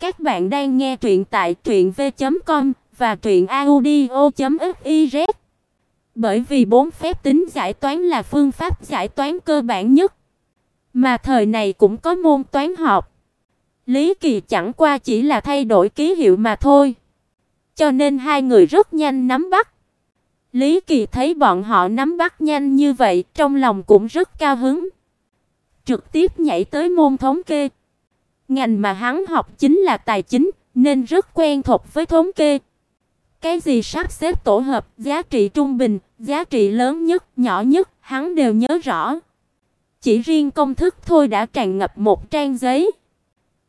Các bạn đang nghe truyện tại truyệnv.com và truyệnaudio.fiz. Bởi vì bốn phép tính giải toán là phương pháp giải toán cơ bản nhất, mà thời này cũng có môn toán học. Lý Kỳ chẳng qua chỉ là thay đổi ký hiệu mà thôi. Cho nên hai người rất nhanh nắm bắt. Lý Kỳ thấy bọn họ nắm bắt nhanh như vậy, trong lòng cũng rất cao hứng. Trực tiếp nhảy tới môn thống kê. Ngành mà hắn học chính là tài chính, nên rất quen thuộc với thống kê. Cái gì sắp xếp tổ hợp, giá trị trung bình, giá trị lớn nhất, nhỏ nhất, hắn đều nhớ rõ. Chỉ riêng công thức thôi đã tràn ngập một trang giấy.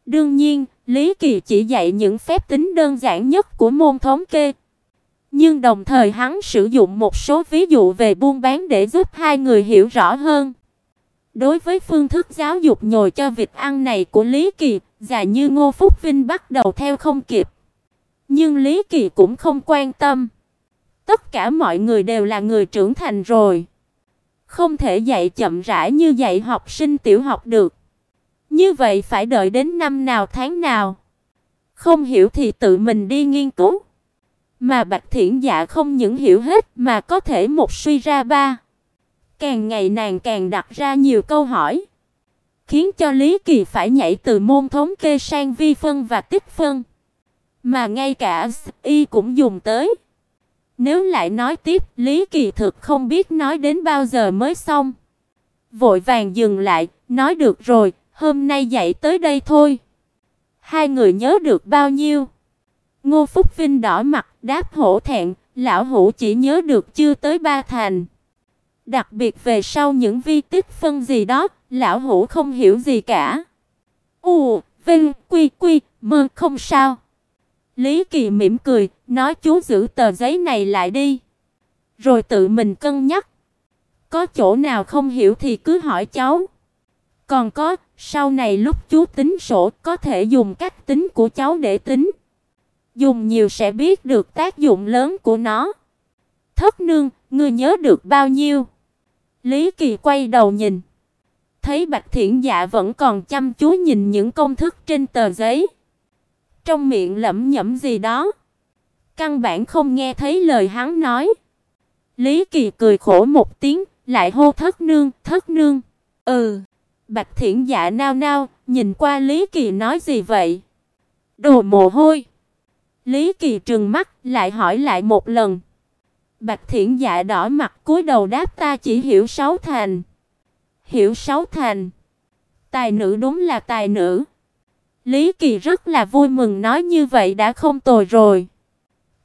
Đương nhiên, Lý Kỳ chỉ dạy những phép tính đơn giản nhất của môn thống kê. Nhưng đồng thời hắn sử dụng một số ví dụ về buôn bán để giúp hai người hiểu rõ hơn. Đối với phương thức giáo dục nhồi cho vịt ăn này của Lý Kỳ, già như Ngô Phúc Vinh bắt đầu theo không kịp. Nhưng Lý Kỳ cũng không quan tâm. Tất cả mọi người đều là người trưởng thành rồi. Không thể dạy chậm rãi như dạy học sinh tiểu học được. Như vậy phải đợi đến năm nào tháng nào. Không hiểu thì tự mình đi nghiên cứu. Mà Bạch Thiển Dạ không những hiểu hết mà có thể một suy ra ba. Càng ngày nàng càng đặt ra nhiều câu hỏi, khiến cho Lý Kỳ phải nhảy từ môn thống kê sang vi phân và tích phân, mà ngay cả y cũng dùng tới. Nếu lại nói tiếp, Lý Kỳ thực không biết nói đến bao giờ mới xong. Vội vàng dừng lại, nói được rồi, hôm nay dạy tới đây thôi. Hai người nhớ được bao nhiêu? Ngô Phúc Vinh đỏ mặt, đáp hổ thẹn, lão hủ chỉ nhớ được chưa tới ba thành. Đặc biệt về sau những vi tích phân gì đó, lão hủ không hiểu gì cả. U, Vinh, Quy, Quy, mơ không sao. Lý Kỳ mỉm cười, nói chú giữ tờ giấy này lại đi. Rồi tự mình cân nhắc. Có chỗ nào không hiểu thì cứ hỏi cháu. Còn có, sau này lúc chú tính sổ có thể dùng cách tính của cháu để tính. Dùng nhiều sẽ biết được tác dụng lớn của nó. Thất nương, ngươi nhớ được bao nhiêu? Lý Kỳ quay đầu nhìn, thấy Bạch Thiển Dạ vẫn còn chăm chú nhìn những công thức trên tờ giấy, trong miệng lẩm nhẩm gì đó, căn bản không nghe thấy lời hắn nói. Lý Kỳ cười khổ một tiếng, lại hô Thất nương, Thất nương. Ừ. Bạch Thiển Dạ nao nao, nhìn qua Lý Kỳ nói gì vậy? Đồ mồ hôi. Lý Kỳ trừng mắt, lại hỏi lại một lần. Bạch Thiển Dạ đỏ mặt cúi đầu đáp ta chỉ hiểu sáu thành. Hiểu sáu thành. Tài nữ đúng là tài nữ. Lý Kỳ rất là vui mừng nói như vậy đã không tồi rồi.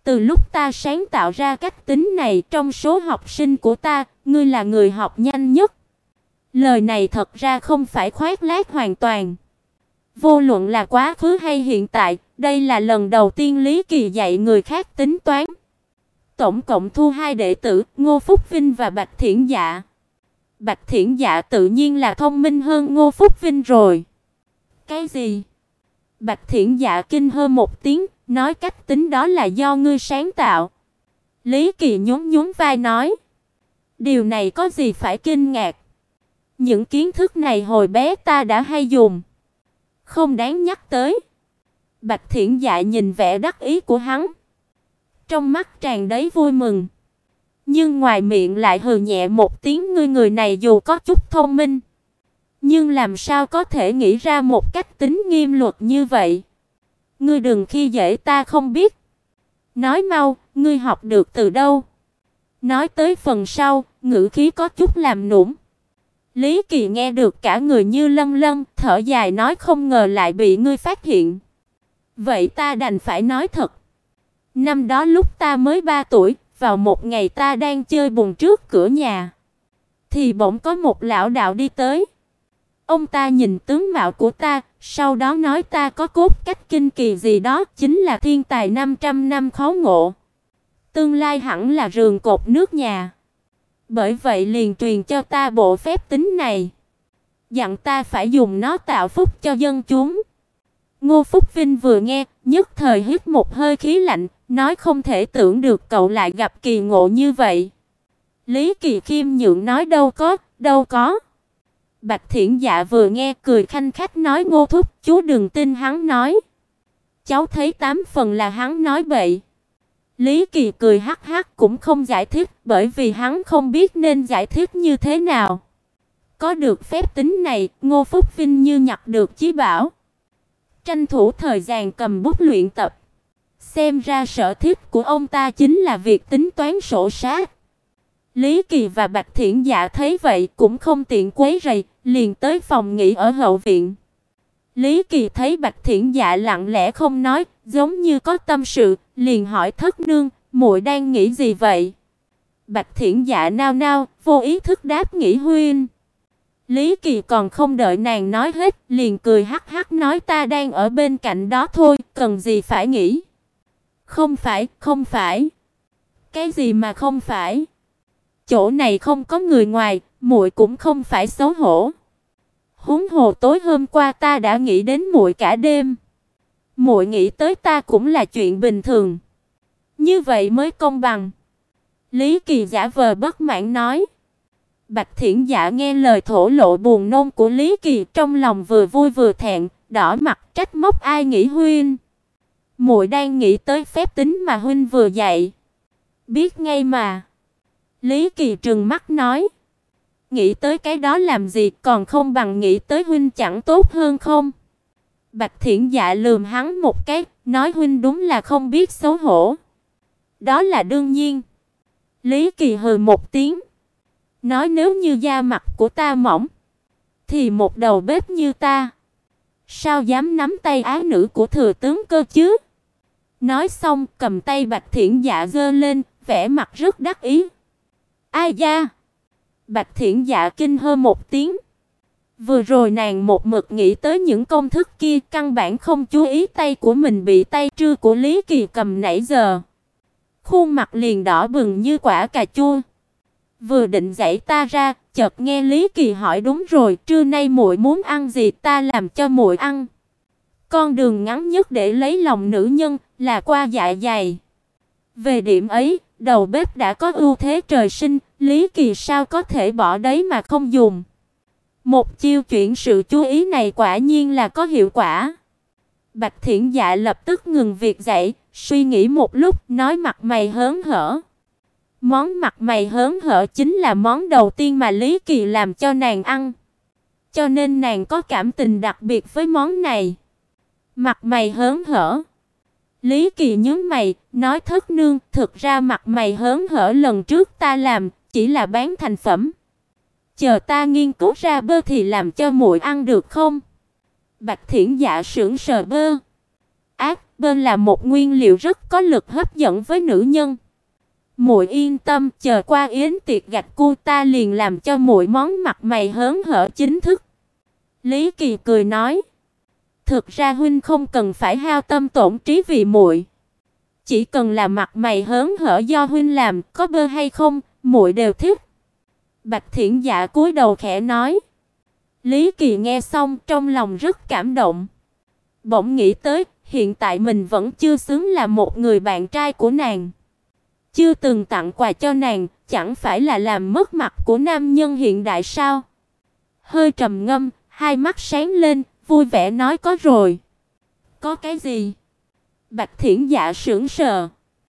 Từ lúc ta sáng tạo ra cách tính này trong số học sinh của ta, ngươi là người học nhanh nhất. Lời này thật ra không phải khoác lác hoàn toàn. Vô luận là quá khứ hay hiện tại, đây là lần đầu tiên Lý Kỳ dạy người khác tính toán. Tổng cộng thu hai đệ tử, Ngô Phúc Vinh và Bạch Thiển Dạ. Bạch Thiển Dạ tự nhiên là thông minh hơn Ngô Phúc Vinh rồi. Cái gì? Bạch Thiển Dạ kinh hơ một tiếng, nói cách tính đó là do ngươi sáng tạo. Lý Kỳ nhún nhún vai nói, điều này có gì phải kinh ngạc? Những kiến thức này hồi bé ta đã hay dùng, không đáng nhắc tới. Bạch Thiển Dạ nhìn vẻ đắc ý của hắn, trong mắt tràn đầy vui mừng. Nhưng ngoài miệng lại hừ nhẹ một tiếng ngươi người này dù có chút thông minh, nhưng làm sao có thể nghĩ ra một cách tính nghiêm luật như vậy? Ngươi đừng khi dễ ta không biết. Nói mau, ngươi học được từ đâu? Nói tới phần sau, ngữ khí có chút làm nũng. Lý Kỳ nghe được cả người như lân lân, thở dài nói không ngờ lại bị ngươi phát hiện. Vậy ta đành phải nói thật. Năm đó lúc ta mới 3 tuổi, vào một ngày ta đang chơi bùn trước cửa nhà, thì bỗng có một lão đạo đi tới. Ông ta nhìn tướng mạo của ta, sau đó nói ta có cốt cách kinh kỳ gì đó, chính là thiên tài 500 năm khó ngộ. Tương lai hẳn là rường cột nước nhà. Bởi vậy liền truyền cho ta bộ phép tính này, dặn ta phải dùng nó tạo phúc cho dân chúng. Ngô Phúc Vinh vừa nghe, nhất thời hít một hơi khí lạnh, nói không thể tưởng được cậu lại gặp kỳ ngộ như vậy. Lý Kỳ Khiêm nhượng nói đâu có, đâu có. Bạch Thiển Dạ vừa nghe cười khanh khách nói Ngô thúc, chú đừng tin hắn nói. cháu thấy tám phần là hắn nói bậy. Lý Kỳ cười hắc hắc cũng không giải thích, bởi vì hắn không biết nên giải thích như thế nào. Có được phép tính này, Ngô Phúc Vinh như nhặt được chí bảo. Tranh thủ thời gian cầm bút luyện tập. Xem ra sở thích của ông ta chính là việc tính toán sổ sát. Lý Kỳ và Bạch Thiển Dạ thấy vậy cũng không tiện quấy rầy, liền tới phòng nghỉ ở hậu viện. Lý Kỳ thấy Bạch Thiển Dạ lặng lẽ không nói, giống như có tâm sự, liền hỏi Thất nương, muội đang nghĩ gì vậy? Bạch Thiển Dạ nao nao, vô ý thức đáp nghĩ huynh. Lý Kỳ còn không đợi nàng nói hết, liền cười hắc hắc nói ta đang ở bên cạnh đó thôi, cần gì phải nghĩ. Không phải, không phải. Cái gì mà không phải? Chỗ này không có người ngoài, muội cũng không phải xấu hổ. Huống hồ tối hôm qua ta đã nghĩ đến muội cả đêm. Muội nghĩ tới ta cũng là chuyện bình thường. Như vậy mới công bằng. Lý Kỳ giả vờ bất mãn nói. Bạch Thiển Dạ nghe lời thổ lộ buồn nôn của Lý Kỳ, trong lòng vừa vui vừa thẹn, đỏ mặt trách móc ai nghĩ huynh. Muội đang nghĩ tới phép tính mà huynh vừa dạy. Biết ngay mà. Lý Kỳ trừng mắt nói, nghĩ tới cái đó làm gì, còn không bằng nghĩ tới huynh chẳng tốt hơn không? Bạch Thiển Dạ lườm hắn một cái, nói huynh đúng là không biết xấu hổ. Đó là đương nhiên. Lý Kỳ hừ một tiếng, nói nếu như da mặt của ta mỏng, thì một đầu bếp như ta, sao dám nắm tay ái nữ của thừa tướng cơ chứ? Nói xong, cầm tay Bạch Thiển Dạ giơ lên, vẻ mặt rất đắc ý. Ai da? Bạch Thiển Dạ kinh hơ một tiếng. Vừa rồi nàng một mực nghĩ tới những công thức kia, căn bản không chú ý tay của mình bị tay trư của Lý Kỳ cầm nãy giờ. Khuôn mặt liền đỏ bừng như quả cà chua. Vừa định giãy ta ra, chợt nghe Lý Kỳ hỏi đúng rồi, trưa nay muội muốn ăn gì ta làm cho muội ăn. Con đường ngắn nhất để lấy lòng nữ nhân là qua dạ dày. Về điểm ấy, đầu bếp đã có ưu thế trời sinh, Lý Kỳ sao có thể bỏ đấy mà không dùng. Một chiêu chuyển sự chú ý này quả nhiên là có hiệu quả. Bạch Thiển Dạ lập tức ngừng việc dậy, suy nghĩ một lúc, nói mặt mày hớn hở. Món mặt mày hớn hở chính là món đầu tiên mà Lý Kỳ làm cho nàng ăn. Cho nên nàng có cảm tình đặc biệt với món này. Mặt mày hớn hở. Lý Kỳ nhớ mày, nói thất nương, thực ra mặt mày hớn hở lần trước ta làm, chỉ là bán thành phẩm. Chờ ta nghiên cứu ra bơ thì làm cho muội ăn được không? Bạch Thiển Dạ sững sờ bơ. Ác, bơ là một nguyên liệu rất có lực hấp dẫn với nữ nhân. Muội yên tâm, chờ qua yến tiệc gạch cu ta liền làm cho muội món mặt mày hớn hở chính thức. Lý Kỳ cười nói: Thực ra huynh không cần phải hao tâm tổn trí vì muội. Chỉ cần là mặt mày hớn hở do huynh làm, có bơ hay không, muội đều thích. Bạch Thiển Dạ cúi đầu khẽ nói. Lý Kỳ nghe xong trong lòng rất cảm động. Bỗng nghĩ tới, hiện tại mình vẫn chưa xứng là một người bạn trai của nàng. Chưa từng tặng quà cho nàng, chẳng phải là làm mất mặt của nam nhân hiện đại sao? Hơi trầm ngâm, hai mắt sáng lên, vui vẻ nói có rồi. Có cái gì? Bạch Thiển Dạ sững sờ.